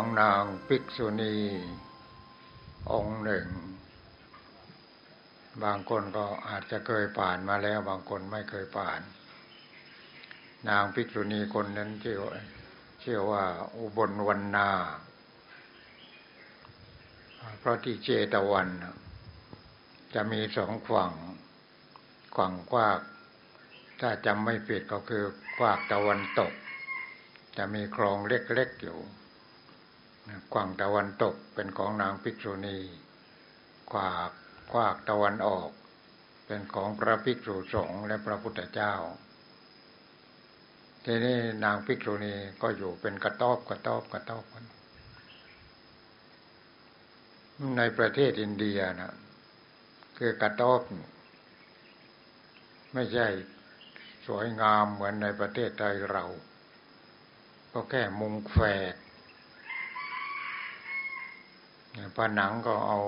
ของนางภิกษุณี องค์หนึ่ง บางคนก็อาจจะเคยผ่านมาแล้ว บางคนไม่เคยผ่าน นางภิกษุณีคนนั้นชื่อชื่อว่าอุบลวันนา เพราะที่เจตวัน จะมีสองฝั่งฝั่งกว้างถ้าจำไม่ผิดก็คือกวางตะวันตก จะมีคลองเล็กๆอยู่ กว้างตะวันตกเป็นของนางภิกษุณีกวากกวางตะวันออก เป็นของพระภิกษุสงฆ์และพระพุทธเจ้า ทีนี้นางภิกษุณีก็อยู่เป็นกระต๊อบกระต๊อบกระต๊อบในประเทศอินเดียนะคือกระต๊อบไม่ใช่สวยงามเหมือนในประเทศไทยเรา ก็แค่มุงแฝก ผนังก็เอา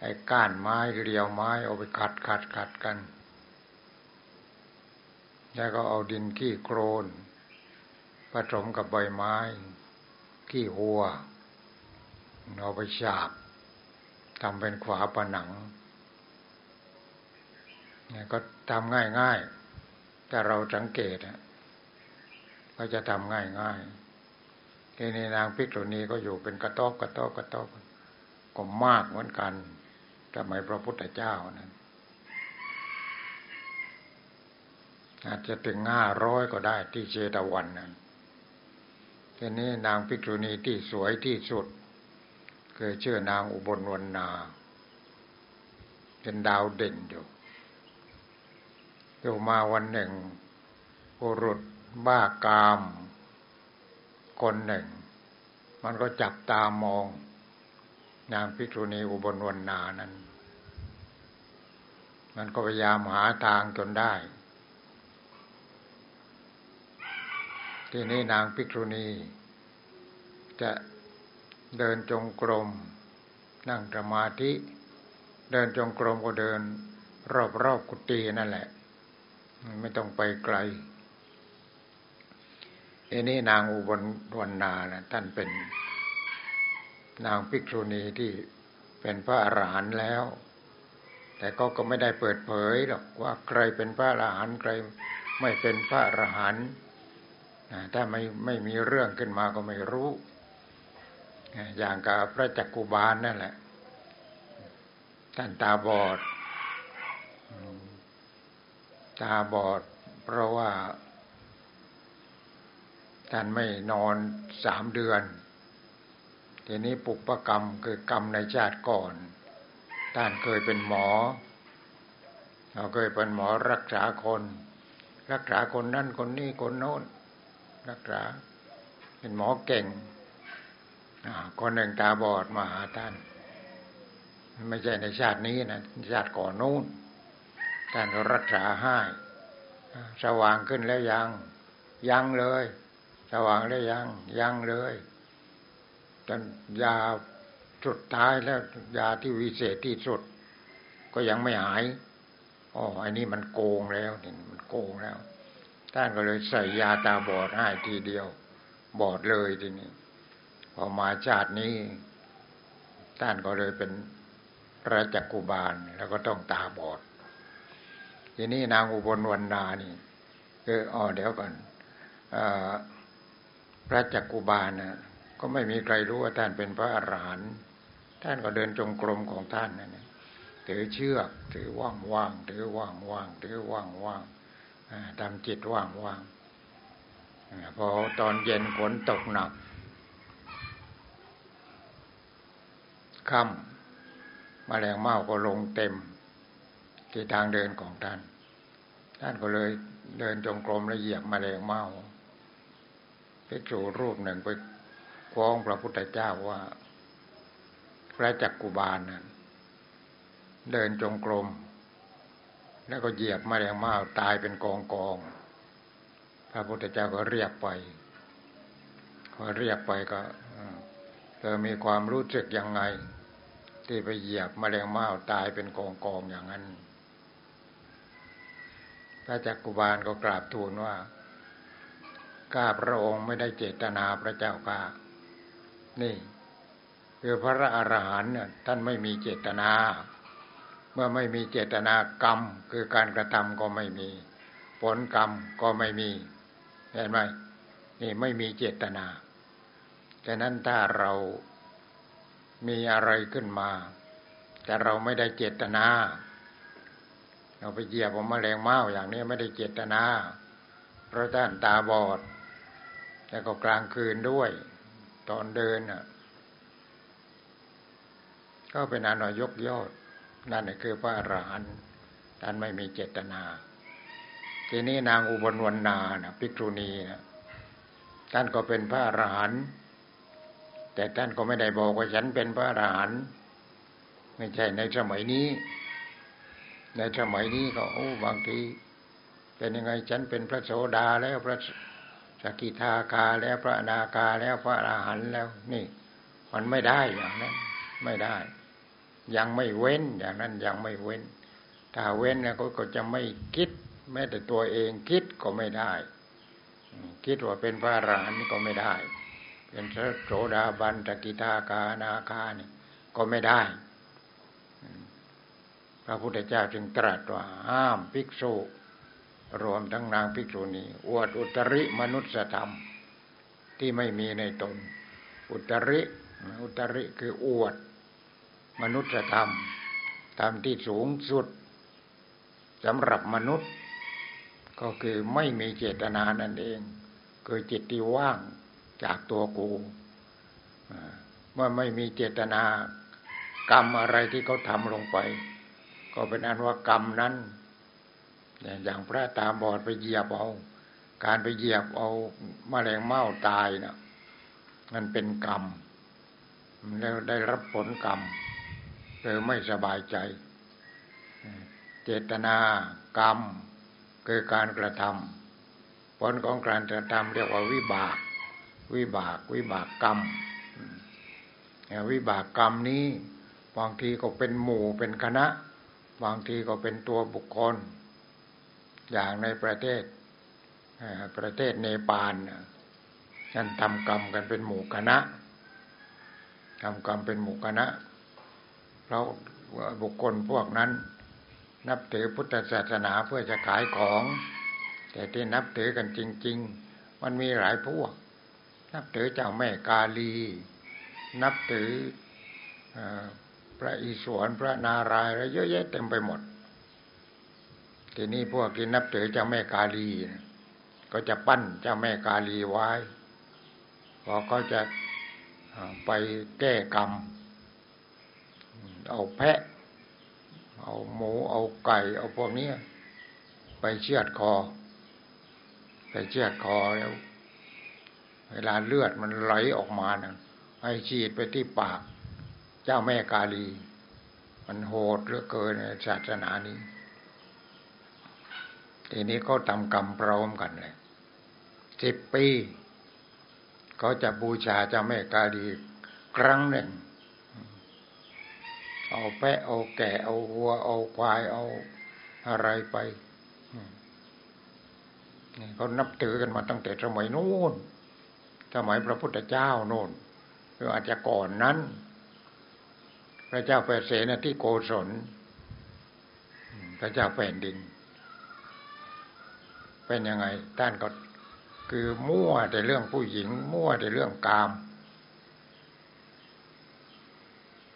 ไอ้ก้านไม้เรียวไม้เอาไปขัดขัดขัดกัน แล้วก็เอาดินขี้โครนผสมกับใบไม้ขี้หัว เอาไปฉาบทำเป็นขวาผนังเนี่ยก็ทำง่ายๆแต่เราสังเกตอะก็จะทำง่ายๆ ทีนี้นางพิกษุณีก็อยู่เป็นกระต๊อบกระต๊อบกระต๊อบก็มากเหมือนกันสมัยพระพุทธเจ้านั้นอาจจะถึงห้าร้อยก็ได้ที่เชตวันนั้นทีนี้นางพิกษุณีที่สวยที่สุดเคยชื่อนางอุบลวรรณา เป็นดาวเด่นอยู่อยู่มาวันหนึ่งบุรุษบ้ากาม คนหนึ่ง มันก็จับตามอง นางพิกษุณีอุบลวรรณานั้น มันก็พยายามหาทางจนได้ ทีนี้นางพิกษุณี จะเดินจงกรม นั่งสมาธิ เดินจงกรมก็เดิน รอบๆกุฏินั่นแหละ ไม่ต้องไปไกล อันนี้นางอุบลวันนานะท่านเป็น นางภิกษุณีที่เป็นพระอรหันต์แล้ว แต่ก็ก็ไม่ได้เปิดเผยหรอกว่าใครเป็นพระอรหันต์ใครไม่เป็นพระอรหันต์ถ้าไม่ไม่มีเรื่องขึ้นมาก็ไม่รู้ อย่างกับพระจักกุบาลนั่นแหละ ท่านตาบอด ตาบอด เพราะว่า ท่านไม่นอนสามเดือน ทีนี้ปุปกรรมคือกรรมในชาติก่อน ท่านเคยเป็นหมอ เราเคยเป็นหมอรักษาคน รักษาคนนั่นคนนี้คนโน้น รักษา เป็นหมอเก่งคนหนึ่งตาบอดมาหาท่าน ไม่ใช่ในชาตินี้นะชาติก่อนนู้นท่านรักษาให้ สว่างขึ้นแล้วยังยังเลย ว่างแล้ยังยังเลยจนยาสุดท้ายแล้วยาที่วิเศษที่สุด ก็ยังไม่หายอ๋ออันนี้มันโกงแล้วนี่มันโกงแล้วท่านก็เลยใส่ยาตาบอดให้ทีเดียว บอดเลยทีนี้พอมาชาตินี้ท่านก็เลยเป็นพระจักกุบาลแล้วก็ต้องตาบอด ทีนี้นางอุบลวรรณานี่คืออ๋อเดี๋ยวก่อนอ พระจักกุบาลนะก็ไม่มีใครรู้ว่าท่านเป็นพระอรหันต์ท่านก็เดินจงกรมของท่านนั่นถือเชือกถือว่างว่างถือว่างว่างถือว่างว่างทำจิตว่างว่างพอตอนเย็นฝนตกหนักค่ำมาแรงเมาก็ลงเต็ม ที่ทางเดินของท่าน ท่านก็เลยเดินจงกรมและเหยียบมาแรงเมา ภิกษุรูปหนึ่งไปฟ้องพระพุทธเจ้าว่า พระจักกุบาลนั้นเดินจงกรม แล้วก็เหยียบมาแรงเมาตายเป็นกองกอง พระพุทธเจ้าก็เรียกไปพอเรียกไปก็เธอมีความรู้สึกยังไง ที่ไปเหยียบมาแรงเมาตายเป็นกองกองอย่างนั้นพระจักกุบาลก็กราบทูลว่า ข้าพระองค์ไม่ได้เจตนาพระเจ้าข้านี่คือพระอรหันต์ท่านไม่มีเจตนา เมื่อไม่มีเจตนากรรม คือการกระทำก็ไม่มี ผลกรรมก็ไม่มีเห็นไหมนี่ไม่มีเจตนาฉะนั้นถ้าเรามีอะไรขึ้นมา แต่เราไม่ได้เจตนา เราไปเหยียบผมมาแรงเมาอย่างนี้ไม่ได้เจตนา เพราะท่านตาบอด แล้วก็กลางคืนด้วย ตอนเดินอะ ก็เป็นอานอยกยอด นั่นคือพระอรหันต์ท่านไม่มีเจตนา ทีนี้นางอุบลวรรณานะภิกษุณีนะท่านก็เป็นพระอรหันต์แต่ท่านก็ไม่ได้บอกว่าฉันเป็นพระอรหันต์ไม่ใช่ในสมัยนี้ ในสมัยนี้ก็โอ้บางทีเป็นยังไงฉันเป็นพระโสดาแล้วพระ สกิทาคาแล้วพระนาคาแล้วพระอรหันต์แล้ว นี่ มันไม่ได้อย่างนั้น ไม่ได้ ยังไม่เว้นอย่างนั้นยังไม่เว้น ถ้าเว้นนี่ยก็จะไม่คิด แม้แต่ตัวเองคิดก็ไม่ได้ คิดว่าเป็นพระอรหันต์ก็ไม่ได้ เป็นพระโสดาบันตกิทากานาคานี่ก็ไม่ได้ พระพุทธเจ้าจึงตรัสว่าห้ามภิกษุ รวมทั้งนางภิกษุณีอวดอุตริมนุสธรรม ที่ไม่มีในตน อุตริ อุตริคืออวด มนุษยธรรมธรรมที่สูงสุดสำหรับมนุษย์ ก็คือไม่มีเจตนานั่นเอง คือจิตที่ว่างจากตัวกูเมื่อไม่มีเจตนากรรมอะไรที่เขาทำลงไป ก็เป็นอันว่ากรรมนั้น อย่างพระตาบอดไปเหยียบเอาการไปเหยียบเอาแมลงเม่าตายนะมันเป็นกรรมแล้วได้รับผลกรรมเลยไม่สบายใจ เจตนากรรมคือการกระทำผลของการกระทำเรียกว่าวิบาก วิบาก วิบากกรรมวิบากกรรมนี้ บางทีก็เป็นหมู่เป็นคณะ บางทีก็เป็นตัวบุคคล อย่างในประเทศประเทศเนปาลท่นทำกรรมกันเป็นหมู่คณะทำกรรมเป็นหมู่คณะเพราะบุคคลพวกนั้น นับถือพุทธศาสนาเพื่อจะขายของ แต่ที่นับถือกันจริง ๆ มันมีหลายพวก นับถือเจ้าแม่กาลี นับถือพระอิศวรพระนารายณ์อะไรเยอะแยะเต็มไปหมด ทีนี้พวกที่นับถือเจ้าแม่กาลีก็จะปั้นเจ้าแม่กาลีไว้พอเขาจะไปแก้กรรม เอาแพะ เอาหมู เอาไก่ เอาพวกนี้ไปเชือดคอ ไปเชือดคอแล้ว เวลาเลือดมันไหลออกมานะให้ฉีดไปที่ปาก เจ้าแม่กาลี มันโหดเหลือเกินในศาสนานี้ ทีนี้เขาทำกรรมพร้อมกันเลยสิบปีเขาจะบูชาเจ้าแม่กาลีครั้งหนึ่ง เอาแปะเอาแกะเอาวัว เอาควายเอาอะไรไปเขานับถือกันมาตั้งแต่สมัยนู้นสมัยพระพุทธเจ้าโน่นหรืออาจจะก่อนนั้น พระเจ้าเปรเสนที่โกศลพระเจ้าแผ่นดิน เป็นยังไงท่านก็คือมั่วแต่เรื่องผู้หญิง มั่วแต่เรื่องกาม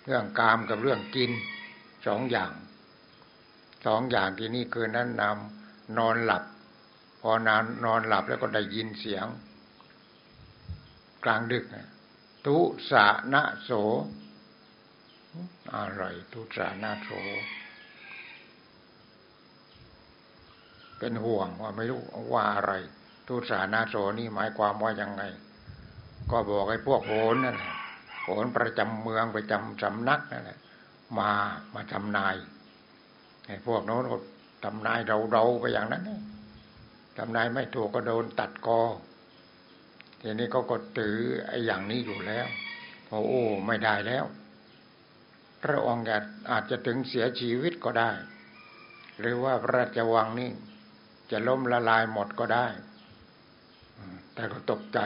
เรื่องกามกับเรื่องกินสองอย่างสองอย่างที่นี่คือนั้นนำนอนหลับ พอนานนอนหลับแล้วก็ได้ยินเสียง กลางดึกทุสานะโสอะไรทุสานะโส เป็นห่วงว่าไม่รู้ว่าอะไร ทุสานาโสนี่หมายความว่ายังไง ก็บอกให้พวกโหนนั่นแหละโหนประจำเมืองประจำสำนักนั่นแหละมามาทำนายให้พวกโน้นทำนายเราเราไปอย่างนั้นทำนายไม่ถูกก็โดนตัดคอทีนี้เขาก็ถือไอ้อย่างนี้อยู่แล้วพอโอ้ไม่ได้แล้ว พระองค์อาจจะถึงเสียชีวิตก็ได้ หรือว่าพระราชวังนี่ จะล้มละลายหมดก็ได้ แต่ก็ตกใจ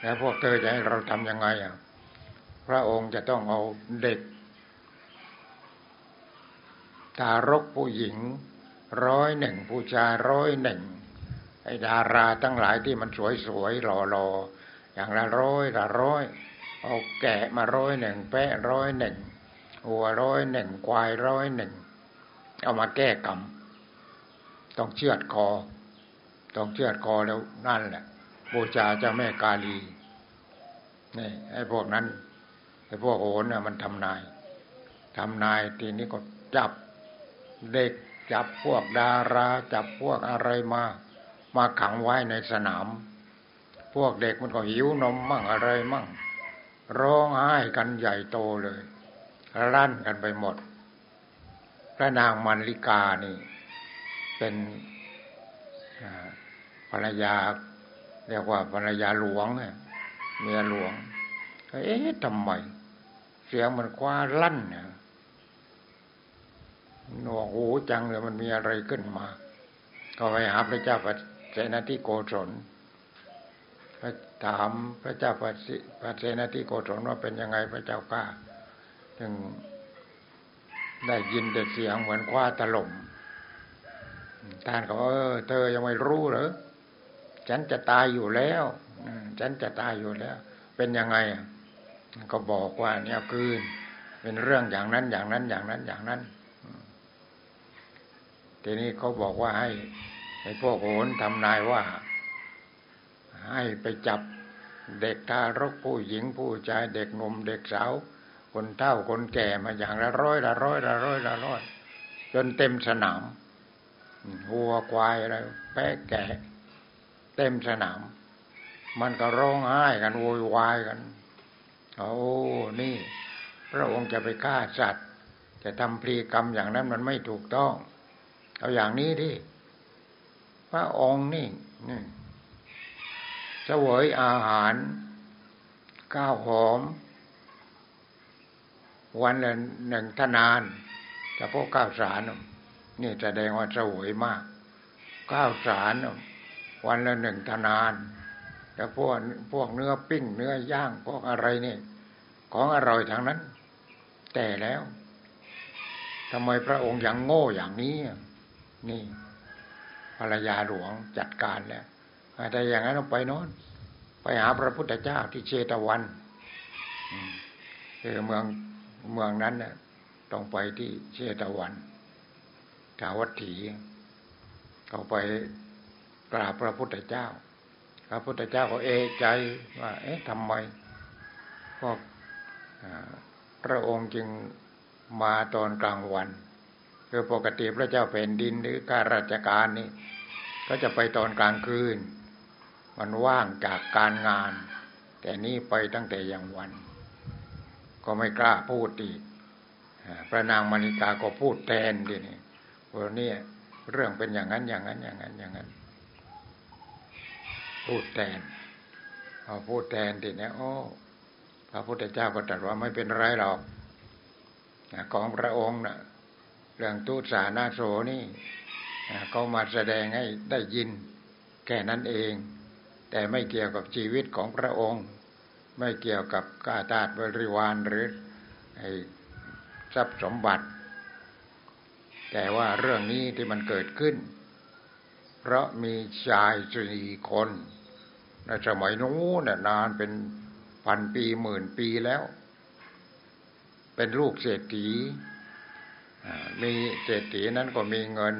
แล้วพวกเธอจะให้เราทำยังไงอะ พระองค์จะต้องเอาเด็ก ทารกผู้หญิงร้อยหนึ่งผู้ชายร้อยหนึ่งไอ้ดาราทั้งหลายที่มันสวยๆหล่อๆอย่างละร้อยละร้อยเอาแกะมาร้อยหนึ่งแปะร้อยหนึ่งหัวร้อยหนึ่งควายร้อยหนึ่งเอามาแก้กรรม ต้องเชือดคอ ต้องเชือดคอแล้วนั่นแหละ บูชาเจ้าแม่กาลีนี่ไอ้พวกนั้นไอ้พวกโหนน่ะมันทำนายทำนายทีนี้ก็จับเด็กจับพวกดารา จับพวกอะไรมา มาขังไว้ในสนาม พวกเด็กมันก็หิวนมมั่งอะไรมั่ง ร้องไห้กันใหญ่โตเลยรั่นกันไปหมด พระนางมันลิกานี่ เป็นภรรยา เรียกว่าภรรยาหลวงเมียหลวงเอ๊ะทำไมเสียงมันคว้าลั่นเนี่ยหนวกหูจังเลยมันมีอะไรขึ้นมา ก็ไปหาพระเจ้าปเสนาธิโกศลถามพระเจ้าพระเสนาธิโกศลว่าเป็นยังไงพระเจ้าก้าถึงได้ยินแต่เสียงเหมือนคว้าตลม ท่านก็เออเธอยังไม่รู้เหรอฉันจะตายอยู่แล้วฉันจะตายอยู่แล้ว เป็นยังไงก็บอกว่า เนี่ยคืนเป็นเรื่องอย่างนั้นอย่างนั้นอย่างนั้นอย่างนั้นทีนี้เขาบอกว่าให้ให้พวกโหนทำนายว่า ให้ไปจับเด็กทารกผู้หญิงผู้ชายเด็กหนุ่มเด็กสาว คนเฒ่าคนแก่มาอย่างละร้อยละร้อยละร้อยละร้อยจนเต็มสนาม หัวควายอะไรแปะแกะ เต็มสนาม มันก็ร้องไห้กันโวยวายกันโอ้นี่ พระองค์จะไปฆ่าสัตว์ จะทำพลีกรรมอย่างนั้นมันไม่ถูกต้อง เอาอย่างนี้ดิพระองค์นี่นี่เสวยอาหารข้าวหอม วันละหนึ่งทนานจะพวกข้าวสาร นี่แสดงว่าเสวยมากข้าวสารวันละหนึ่งทนานแต่พวกพวกเนื้อปิ้ง เนื้อย่างพวกอะไรนี่ของอร่อยทางนั้น แต่แล้วทำไมพระองค์ยังโง่อย่างนี้ นี่ภรรยาหลวงจัดการแล้วแต่อย่างนั้นไปโน้นไปหาพระพุทธเจ้าที่เชตวันคือเมืองเมืองนั้นเนี่ยต้องไปที่เชตวัน สาวัตถีเขาไปกราบพระพุทธเจ้า พระพุทธเจ้าก็เอใจว่า เอ๊ะทำไมพวกพระองค์จึงมาตอนกลางวันคือปกติพระเจ้าแผ่นดินหรือการราชการนี่ ก็จะไปตอนกลางคืน มันว่างจากการงาน แต่นี่ไปตั้งแต่ย่างวัน ก็ไม่กล้าพูดอีกพระนางมณิกาก็พูดแทนทีนี้ วันนี้เรื่องเป็นอย่างนั้นอย่างนั้นอย่างนั้นอย่างนั้น พูดแทนพอพูดแทนทีนี้โอ้พระพุทธเจ้าก็ตรัสว่าไม่เป็นไรหรอกของพระองค์นะ่ะเรื่องตุสานาโสนี่เขามาแสดงให้ได้ยินแค่นั้นเอง แต่ไม่เกี่ยวกับชีวิตของพระองค์ ไม่เกี่ยวกับกาตาดบริวารหรือทรัพย์สมบัติ แต่ว่าเรื่องนี้ที่มันเกิดขึ้น เพราะมีชายสี่คนในสมัยนู้นนานเป็นพันปีหมื่นปีแล้ว เป็นลูกเศรษฐีมีเศรษฐีนั้นก็มีเงิน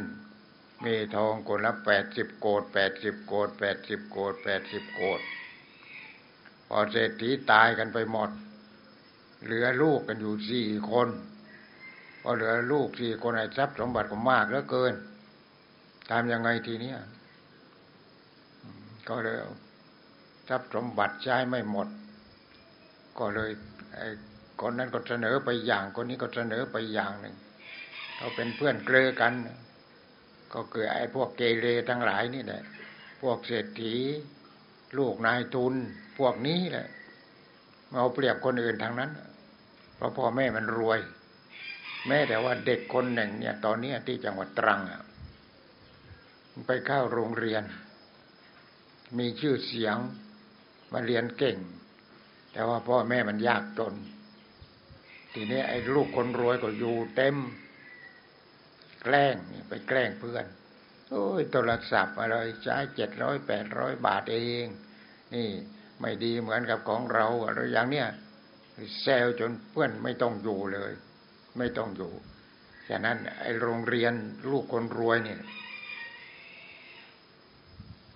มีทองคนละแปดสิบโกดแปดสิบโกดแปดสิบโกดแปดสิบโกดพอเศรษฐีตายกันไปหมด เหลือลูกกันอยู่สี่คน พอเหลือลูกสี่คนไอ้ทรัพย์สมบัติก็มากเหลือเกินทำยังไงทีนี้ก็เลยทรัพย์สมบัติใช้ไม่หมด ก็เลยไอ้คนนั้นก็เสนอไปอย่าง คนนี้ก็เสนอไปอย่างหนึ่งเขาเป็นเพื่อนเกลือกัน ก็คือไอ้พวกเกเรทั้งหลายนี่แหละ พวกเศรษฐี ลูกนายทุน พวกนี้แหละเอาเปรียบคนอื่นทางนั้น เพราะพ่อแม่มันรวย แม้แต่ว่าเด็กคนหนึ่งเนี่ย ตอนนี้ที่จังหวัดตรังอะไปเข้าโรงเรียน มีชื่อเสียงมาเรียนเก่ง แต่ว่าพ่อแม่มันยากจน ทีนี้ไอ้ลูกคนรวยก็อยู่เต็ม แกล้งไปแกล้งเพื่อน โอ้ยโทรศัพท์อะไรใช้เจ็ดร้อยแปดร้อยบาทเอง นี่ไม่ดีเหมือนกับของเราอะไรอย่างเนี้ยแซวจนเพื่อนไม่ต้องอยู่เลย ไม่ต้องอยู่ฉะนั้น ไอ้โรงเรียนลูกคนรวยเนี่ย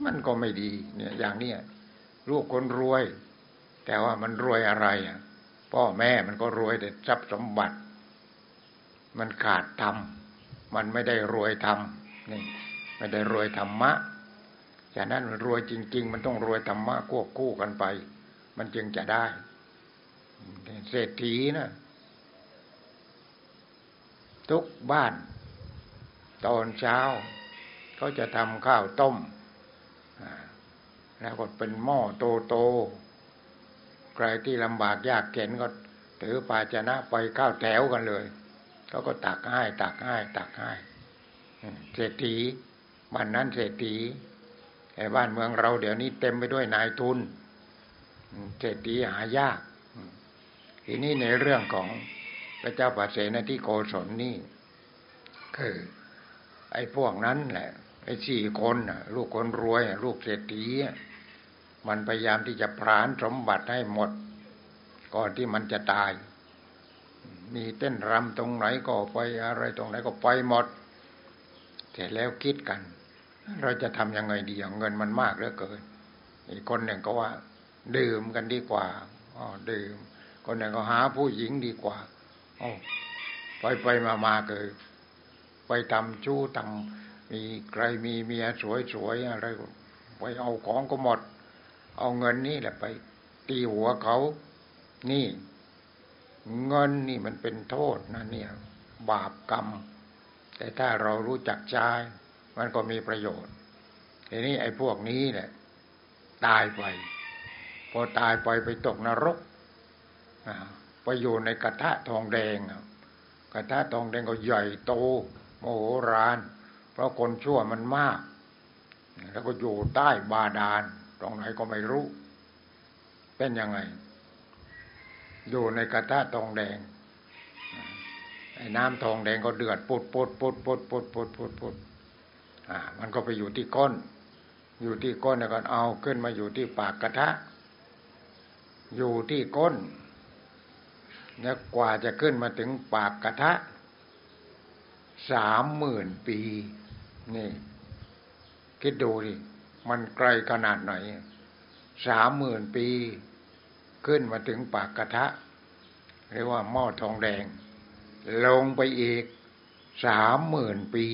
มันก็ไม่ดี เนี่ย อย่างเนี้ยลูกคนรวย แต่ว่ามันรวยอะไรอะ พ่อแม่มันก็รวยแต่ทรัพย์สมบัติ มันขาดธรรมมันไม่ได้รวยธรรมนี่ไม่ได้รวยธรรมะฉะนั้นรวยจริง ๆ มันต้องรวยธรรมะควบคู่กันไป มันจึงจะได้เศรษฐีนะ ทุกบ้าน ตอนเช้าเขาจะทำข้าวต้ม แล้วก็เป็นหม้อโตโตใครที่ลำบากยากเข็นก็ถือภาชนะไปข้าวแถวกันเลยเขาก็ตักให้ตักให้ตักให้เศรษฐีบ้านนั้นเศรษฐีแต่บ้านเมืองเราเดี๋ยวนี้เต็มไปด้วยนายทุนเศรษฐีหายาก ทีนี้ในเรื่องของ พระเจ้าปเสนที่โกศลนี่ คือ ไอ้พวกนั้นแหละไอ้สี่คนลูกคนรวย ลูกเศรษฐีมันพยายามที่จะพรานสมบัติให้หมด ก่อนที่มันจะตาย มีเต้นรำตรงไหนก็ไปอะไรตรงไหนก็ไปหมดเสร็จแล้วคิดกัน เราจะทำยังไงดีเงินมันมากเหลือเกิน อีกคนหนึ่งก็ว่า ดื่มกันดีกว่าอ๋อดื่ม คนหนึ่งก็หาผู้หญิงดีกว่า ไปไปมามาเกิดไปทำชู้ทำมีใครมีเมียสวยๆอะไรไปเอาของก็หมด เอาเงินนี่แหละไป ตีหัวเขา นี่ เงินนี่มันเป็นโทษนะเนี่ย บาปกรรม แต่ถ้าเรารู้จักใช้มันก็มีประโยชน์ทีนี้ไอ้พวกนี้แหละตายไป พอตายไปไปตกนรก ไปอยู่ในกระทะทองแดงกระทะทองแดงก็ใหญ่โตโมโหราน เพราะคนชั่วมันมาก แล้วก็อยู่ใต้บาดาลตรงไหนก็ไม่รู้ เป็นยังไง อยู่ในกระทะทองแดงไอ้น้ำทองแดงก็เดือดปุดปุดปุดปุดปุดปุดปุดปุดอ่า มันก็ไปอยู่ที่ก้น อยู่ที่ก้นแล้วก็เอาขึ้นมาอยู่ที่ปากกระทะ อยู่ที่ก้น แล้วกว่าจะขึ้นมาถึงปากกระทะสามหมื่นปี นี่ คิดดูดิ มันไกลขนาดไหนสามหมื่นปี ขึ้นมาถึงปากกระทะ เรียกว่าหม้อทองแดง ลงไปอีกสามหมื่นปี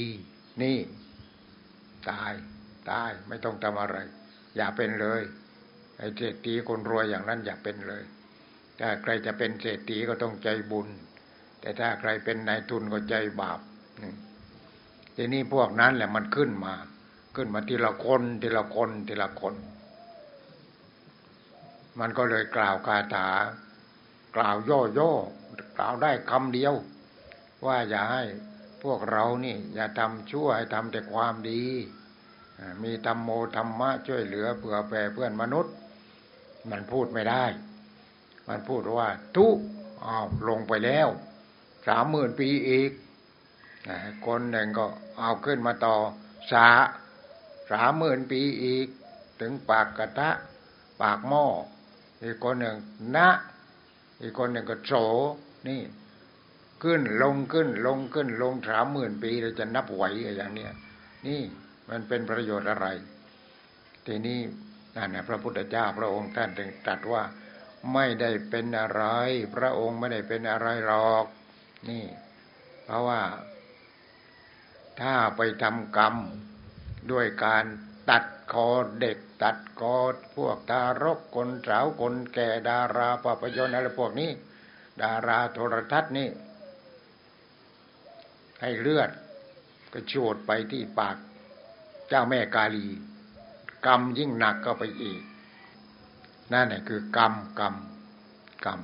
นี่ ตาย ตาย ไม่ต้องทำอะไร อย่าเป็นเลย ไอ้เศรษฐีคนรวยอย่างนั้นอย่าเป็นเลย ถ้าใครจะเป็นเศรษฐีก็ต้องใจบุญ แต่ถ้าใครเป็นนายทุนก็ใจบาปทีนี้พวกนั้นแหละมันขึ้นมา ขึ้นมาทีละคนทีละคนทีละคน มันก็เลยกล่าวคาถา กล่าวย่อๆกล่าวได้คำเดียว ว่าอย่าให้พวกเรานี่ อย่าทำชั่วให้ทำแต่ความดี มีธรรมโมธรรมะช่วยเหลือเผื่อแผ่เพื่อนมนุษย์ มันพูดไม่ได้ มันพูดว่า ทุกอ้าวลงไปแล้วสามหมื่นปีอีกคนหนึ่งก็เอาขึ้นมาต่อสาสามหมื่นปีอีก ถึงปากกระทะ ปากหม้ออีกคนหนึ่งนะ อีกคนหนึ่งก็โสนี่ ขึ้นลงขึ้นลงขึ้นลงสามหมื่นปีเราจะนับไหวอย่างเนี้ยนี่มันเป็นประโยชน์อะไร ทีนี้นั่นนะพระพุทธเจ้าพระองค์ท่านถึงตรัสว่า ไม่ได้เป็นอะไร พระองค์ไม่ได้เป็นอะไรหรอก นี่ เพราะว่า ถ้าไปทำกรรมด้วยการตัดคอเด็ก ตัดคอพวกทารกคนสาวคนแก่ดาราภาพยนตร์อะไรพวกนี้ ดาราโทรทัศน์นี่ ให้เลือดก็โชดไปที่ปาก เจ้าแม่กาลี กรรมยิ่งหนักก็ไปอีก นั่นแหละคือกรรมกรรมกรรม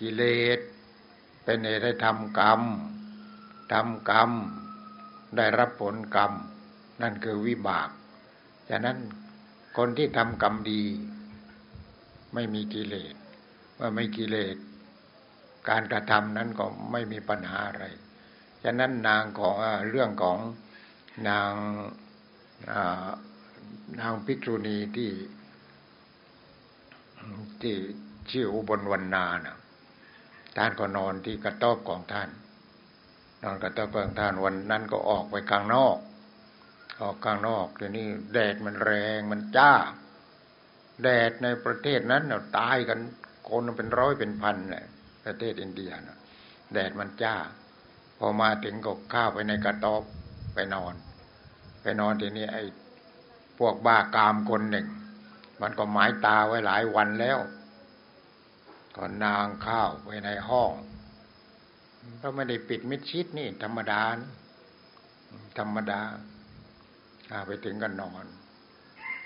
กิเลสเป็นเหตุให้ทำกรรมทำกรรม ได้รับผลกรรม นั่นคือวิบากฉะนั้นคนที่ทำกรรมดี ไม่มีกิเลสเมื่อไม่กิเลสการกระทำนั้นก็ไม่มีปัญหาอะไรฉะนั้นนางของเรื่องของนางนางภิกษุณีที่ ที่ชื่ออุบลวันนานะท่านก็นอนที่กระต๊อบของท่าน นอนกระต๊อบของท่านวันนั้นก็ออกไปข้างนอก ออกข้างนอกทีนี้แดดมันแรงมันจ้า แดดในประเทศนั้นเราตายกันคนเป็นร้อยเป็นพันเลยประเทศอินเดียนะแดดมันจ้า พอมาถึงก็ข้าวไปในกระต๊อบไปนอน ไปนอนทีนี้ไอ้พวกบ้ากามคนหนึ่ง มันก็หมายตาไว้หลายวันแล้วก็นางข้าวไว้ในห้องก็ไม่ได้ปิดมิดชิดนี่ ธรรมดา ธรรมดาไปถึงกันนอน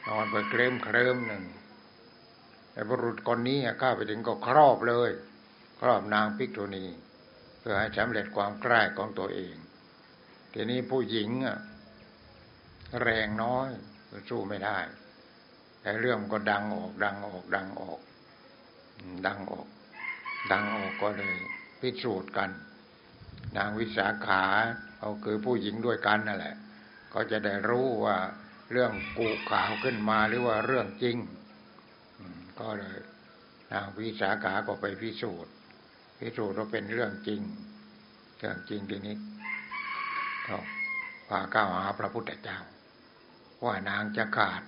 นอนไปเคลิ้มเคลิ้มหนึ่งไอ้บุรุษคนนี้ข้าไปถึงก็ครอบเลย ครอบนางพิกโุนีเพื่อให้สำเร็จความใกล้ของตัวเอง ทีนี้ผู้หญิงแรงน้อยสู้ไม่ได้ แต่เรื่องก็ดังออก ดังออก ดังออก ดังออก ดังออกก็เลย พิสูจน์กัน นางวิสาขาเอาคือผู้หญิงด้วยกันนั่นแหละ ก็จะได้รู้ว่าเรื่องกูข่าวขึ้นมาหรือว่าเรื่องจริงก็เลยนางวิสาขาก็ไปพิสูจน์ พิสูจน์ว่าเป็นเรื่องจริง เรื่องจริงทีนี้ก็พาก้าวหาพระพุทธเจ้า ว่านางจะขาด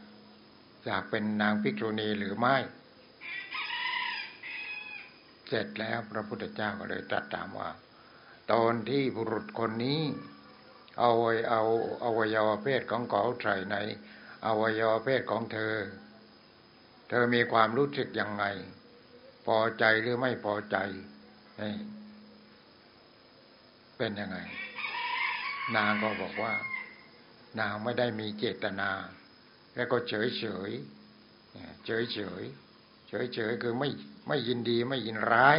จากเป็นนางภิกษุณีหรือไม่ เสร็จแล้วพระพุทธเจ้าก็เลยตรัสถามว่า ตอนที่บุรุษคนนี้ เอาเอาอวัยวะเพศของเขาใส่ในอวัยวะเพศของเธอ เธอมีความรู้สึกยังไง พอใจหรือไม่พอใจ เป็นยังไง นางก็บอกว่า นางไม่ได้มีเจตนา แล้วก็เฉยเฉยเฉยเฉยเฉยเฉยคือไม่ไม่ยินดีไม่ยินร้าย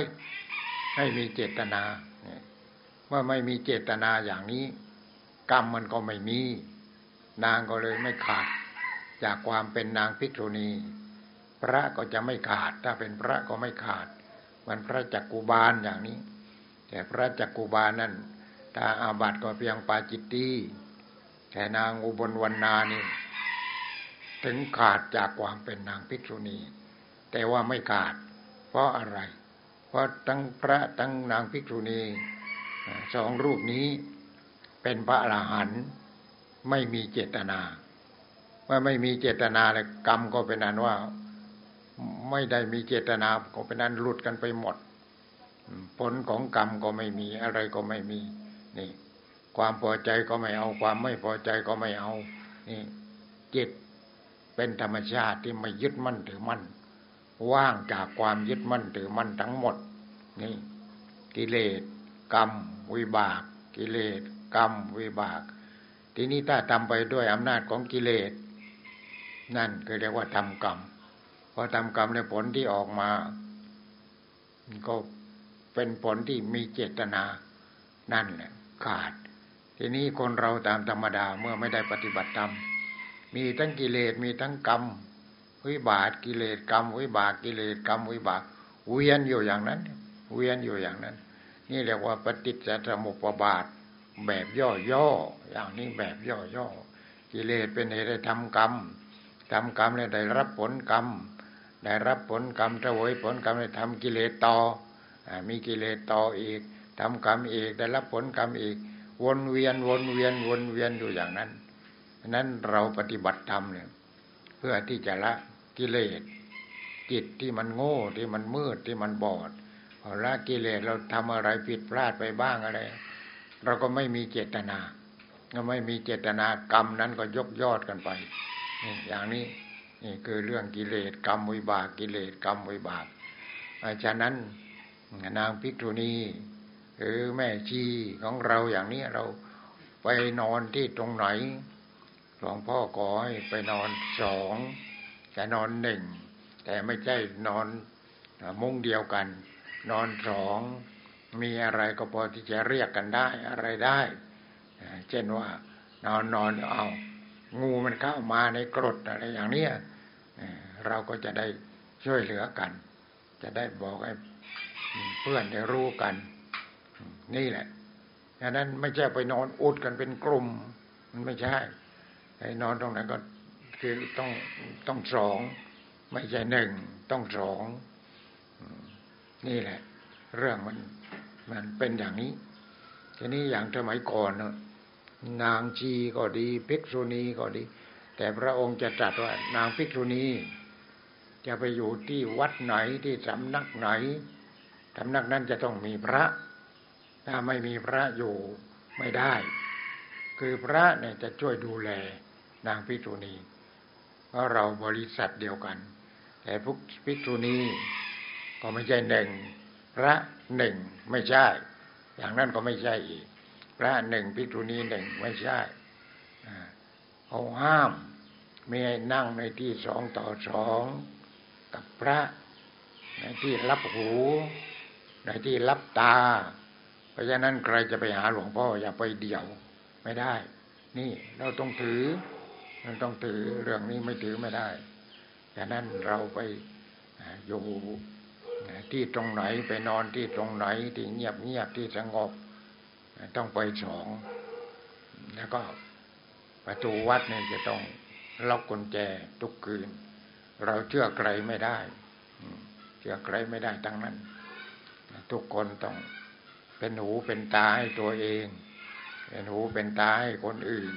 ไม่มีเจตนาเมื่อไม่มีเจตนาอย่างนี้ กรรมมันก็ไม่มี นางก็เลยไม่ขาด จากความเป็นนางภิกษุณี พระก็จะไม่ขาด ถ้าเป็นพระก็ไม่ขาดมันพระจักกุบาลอย่างนี้ แต่พระจักกุบาลนั่นถ้าอาบัติก็เพียงปาจิตตีแต่นางอุบลวันนานี่ ถึงขาดจากความเป็นนางภิกษุณี แต่ว่าไม่ขาด เพราะอะไร เพราะทั้งพระทั้งนางภิกษุณีสองรูปนี้เป็นพระอรหันต์ไม่มีเจตนาเมื่อไม่มีเจตนาแล้วกรรมก็เป็นนั้นว่า ไม่ได้มีเจตนาก็เป็นนั้นหลุดกันไปหมด ผลของกรรมก็ไม่มีอะไรก็ไม่มีนี่ ความพอใจก็ไม่เอาความไม่พอใจก็ไม่เอานี่จิต เป็นธรรมชาติที่ไม่ยึดมั่นถือมั่นว่างจากความยึดมั่นถือมั่นทั้งหมด นี่ กิเลสกรรม วิบาก กิเลสกรรม วิบาก ทีนี้ถ้าทำไปด้วยอำนาจของกิเลส นั่นคือเรียกว่าทำกรรมพอทำกรรมในผลที่ออกมาก็เป็นผลที่มีเจตนา นั่นแหละขาด ทีนี้คนเราตามธรรมดาเมื่อไม่ได้ปฏิบัติธรรม มีทั้งกิเลสมีทั้งกรรมวิบากกิเลสกรรมวิบากกิเลสกรรมวิบากเวียนอยู่อย่างนั้น เวียนอยู่อย่างนั้น นี่เรียกว่าปฏิจจสมุปบาท แบบย่อๆอย่างนี้แบบย่อๆกิเลสเป็นเหตุให้ทำกรรมทำกรรมแล้วได้รับผลกรรม ได้รับผลกรรมถวยผลกรรมได้ทำกิเลสต่อมีกิเลสต่ออีกทำกรรมอีกได้รับผลกรรมอีก วนเวียนวนเวียนวนเวียนอยู่อย่างนั้น นั้นเราปฏิบัติธรรมเนี่ย เพื่อที่จะละกิเลสจิตที่มันโง่ที่มันมืดที่มันบอดพอละกิเลสเราทำอะไรผิดพลาดไปบ้างอะไร เราก็ไม่มีเจตนาก็ไม่มีเจตนากรรมนั้นก็ยกยอดกันไปนี่อย่างนี้นี่คือเรื่องกิเลสกรรมวิบากกิเลสกรรมวิบากฉะนั้นนางภิกษุณีหรือแม่ชีของเราอย่างนี้เราไปนอนที่ตรงไหน ลวงพ่อขอให้ไปนอนสองจะนอนหนึ่งแต่ไม่ใช่นอนมุ้งเดียวกัน นอนสองมีอะไรก็พอที่จะเรียกกันได้อะไรได้ เช่นว่านอนนอนเอางูมันเข้ามาในกรดอะไรอย่างเนี้ยเราก็จะได้ช่วยเหลือกัน จะได้บอกให้เพื่อนได้รู้กัน นี่แหละดังนั้นไม่ใช่ไปนอนอุดกันเป็นกลุ่ม มันไม่ใช่ ไอ้นอนตรงนั้นก็คือต้องต้องสอง ไม่ใช่หนึ่งต้องสองนี่แหละ เรื่องมันมันเป็นอย่างนี้ ทีนี้อย่างสมัยก่อนนางชีก็ดีภิกษุณีก็ดี แต่พระองค์จะตรัสว่า นางภิกษุณีจะไปอยู่ที่วัดไหนที่สำนักไหนสำนักนั้นจะต้องมีพระ ถ้าไม่มีพระอยู่ไม่ได้ คือพระเนี่ยจะช่วยดูแล นางภิกษุณีเพราะเราบริษัทเดียวกัน แต่พวกภิกษุณีก็ไม่ใช่หนึ่งพระหนึ่งไม่ใช่ อย่างนั้นก็ไม่ใช่อีก พระหนึ่งภิกษุณีหนึ่งไม่ใช่เขาห้ามไม่ให้นั่งในที่สองต่อสองกับพระในที่รับหูในที่รับตา เพราะฉะนั้นใครจะไปหาหลวงพ่ออย่าไปเดี่ยวไม่ได้ นี่เราต้องถือ เราต้องถือเรื่องนี้ไม่ถือไม่ได้ฉะนั้นเราไปอยู่ที่ตรงไหนไปนอนที่ตรงไหนที่เงียบเงียบที่สงบต้องไปสอง แล้วก็ประตูวัดเนี่ยจะต้องล็อกกุญแจทุกคืน เราเชื่อใครไม่ได้เชื่อใครไม่ได้ทั้งนั้น ทุกคนต้องเป็นหูเป็นตาให้ตัวเอง เป็นหูเป็นตาให้คนอื่น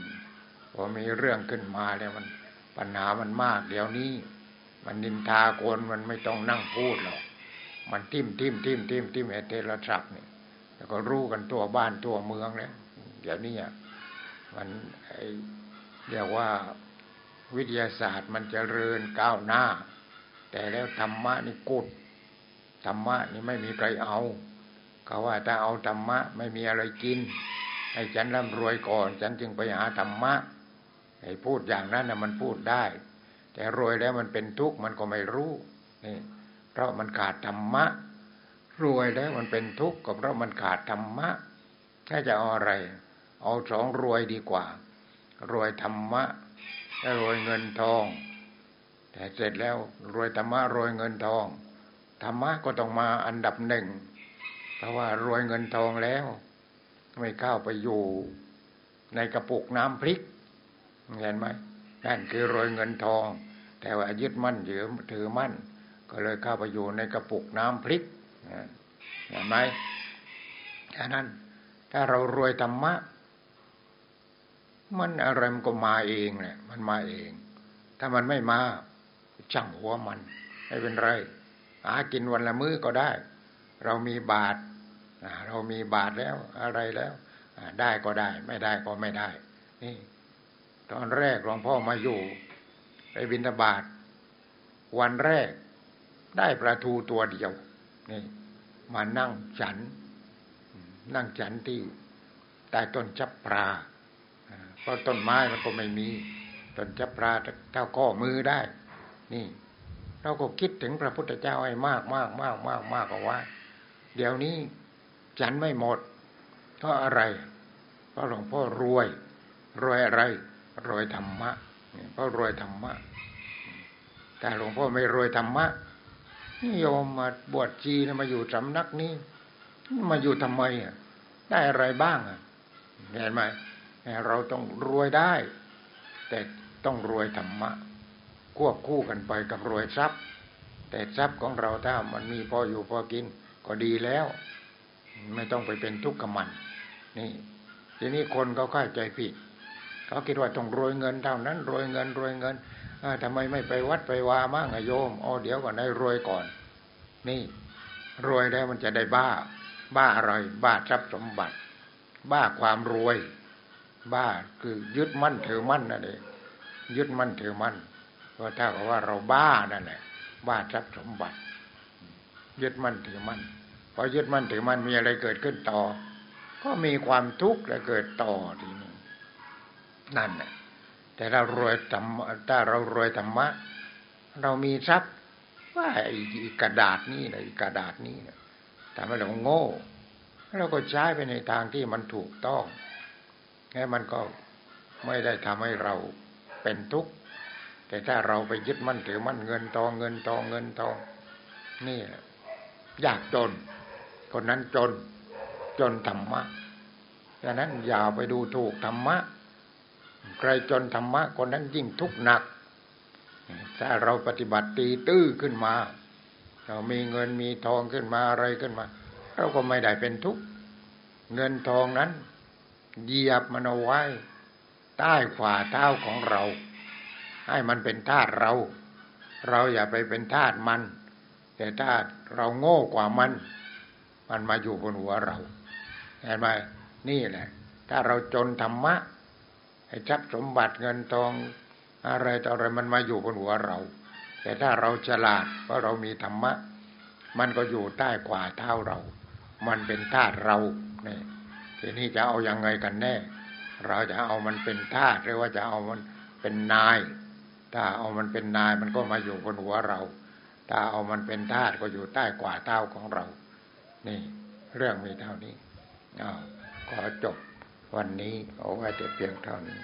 พอมีเรื่องขึ้นมาแล้วมันปัญหามันมาก เดี๋ยวนี้ มันนินทาคนมันไม่ต้องนั่งพูดหรอกมันทิมทิมทิมทิมทิมเอเทระศัพท์เนี่ยแล้วก็รู้กันตัวบ้านตัวเมืองแล้วเดี๋ยวนี้มันเรียกว่าวิทยาศาสตร์มันจเจริญก้าวหน้า แต่แล้วธรรมะนี่กุดธรรมะนี่ไม่มีใครเอาเขาว่าถ้าเอาธรรมะไม่มีอะไรกิน ให้ฉันร่ำรวยก่อน ฉันจึงไปหาธรรมะ ไอ้พูดอย่างนั้นนะมันพูดได้ แต่รวยแล้วมันเป็นทุกข์มันก็ไม่รู้นี่เพราะมันขาดธรรมะ รวยแล้วมันเป็นทุกข์ก็เพราะมันขาดธรรมะถ้าจะเอาอะไร เอาสองรวยดีกว่า รวยธรรมะและรวยเงินทอง แต่เสร็จแล้วรวยธรรมะรวยเงินทองธรรมะก็ต้องมาอันดับหนึ่งเพราะว่ารวยเงินทองแล้ว ไม่เข้าไปอยู่ ในกระปุกน้ำพริก เห็นไหมนั่นคือรวยเงินทอง แต่ว่ายึดมั่นถือถือมั่น ก็เลยเข้าไปอยู่ในกระปุกน้ำพริกเห็นไหมฉะนั้น ถ้าเรารวยธรรมะ มันอะไรมันก็มาเองแหละมันมาเอง ถ้ามันไม่มาช่างหัวมัน ไม่เป็นไร หากินวันละมื้อก็ได้ เรามีบาทเรามีบาทแล้วอะไรแล้วได้ก็ได้ ไม่ได้ก็ไม่ได้ นี่ ตอนแรกหลวงพ่อมาอยู่ไปบินทบาทวันแรกได้ปลาทูตัวเดียวนี่มานั่งฉัน นั่งฉันที่ใต้ต้นจับปลาเพราะต้นไม้มันก็ไม่มีต้นจับปลาเท่าข้อมือได้ นี่ เราก็คิดถึงพระพุทธเจ้าให้มากมากมากมากมากกว่าเดี๋ยวนี้ฉันไม่หมดเพราะอะไรเพราะหลวงพ่อรวย รวยอะไร รวยธรรมะเพราะรวยธรรมะ แต่หลวงพ่อไม่รวยธรรมะนี่โยมมาบวชจีนมาอยู่สำนักนี้ มาอยู่ทำไมอะได้อะไรบ้างอะเห็นไหมเราต้องรวยได้ แต่ต้องรวยธรรมะ ควบคู่กันไปกับรวยทรัพย์ แต่ทรัพย์ของเราถ้ามันมีพออยู่พอกินก็ดีแล้ว ไม่ต้องไปเป็นทุกข์กับมัน นี่ ทีนี้คนเขาเข้าใจผิด เขาคิดว่าต้องรวยเงินเท่านั้นรวยเงินรวยเงินทำไมไม่ไปวัดไปวามั่งโยมอ๋อเดี๋ยวก่อนได้รวยก่อน นี่ รวยแล้วมันจะได้บ้า บ้าอะไร บ้าทรัพย์สมบัติ บ้าความรวย บ้าคือยึดมั่นถือมั่นนั่นเองยึดมั่นถือมั่นเพราะถ้ากับว่าเราบ้านั่นแหละบ้าทรัพย์สมบัติ ยึดมั่นถือมั่นพอยึดมั่นถือมั่นมีอะไรเกิดขึ้นต่อ ก็มีความทุกข์และเกิดต่อทีนี้ นั่นแหละแต่เรารวยธรรมถ้าเรารวยธรรมะ เรามีทรัพย์ว่าไอ้กระดาษนี้นะกระดาษนี้นะทำให้เราโง่เราก็ใช้ไปในทางที่มันถูกต้องแล้มันก็ไม่ได้ทำให้เราเป็นทุกข์แต่ถ้าเราไปยึดมั่นถือมั่นเงินทองเงินทองเงินทองนี่ยากจน คนนั้นจนจนธรรมะดังนั้นอย่าไปดูถูกธรรมะ ใครจนธรรมะคนนั้นยิ่งทุกข์หนัก ถ้าเราปฏิบัติตีตื้อขึ้นมา เรามีเงินมีทองขึ้นมาอะไรขึ้นมา เราก็ไม่ได้เป็นทุกข์ เงินทองนั้นเหยียบมันเอาไว้ใต้ฝ่าเท้าของเรา ให้มันเป็นทาสเรา เราอย่าไปเป็นทาสมัน แต่ถ้าเราโง่กว่ามัน มันมาอยู่บนหัวเราเห็นไหมนี่แหละ ถ้าเราจนธรรมะ อ้ทรัพย์สมบัติเงินทองอะไรต่ออะไรมันมาอยู่บนหัวเรา แต่ถ้าเราฉลาดเพราะเรามีธรรมะ มันก็อยู่ใต้กว่าเท้าเรา มันเป็นทาสเราเนี่ยทีนี้จะเอาอยัางไงกันแน่ เราจะเอามันเป็นทาสหรือว่าจะเอามันเป็นนาย ถ้าเอามันเป็นนายมันก็มาอยู่บนหัวเรา ถ้าเอามันเป็นทาสก็อยู่ใต้กว่าเท้าของเรา นี่ เรื่องมีเท่านี้อ้าวขอจบ วันนี้ขอไว้แต่เพียงเท่านี้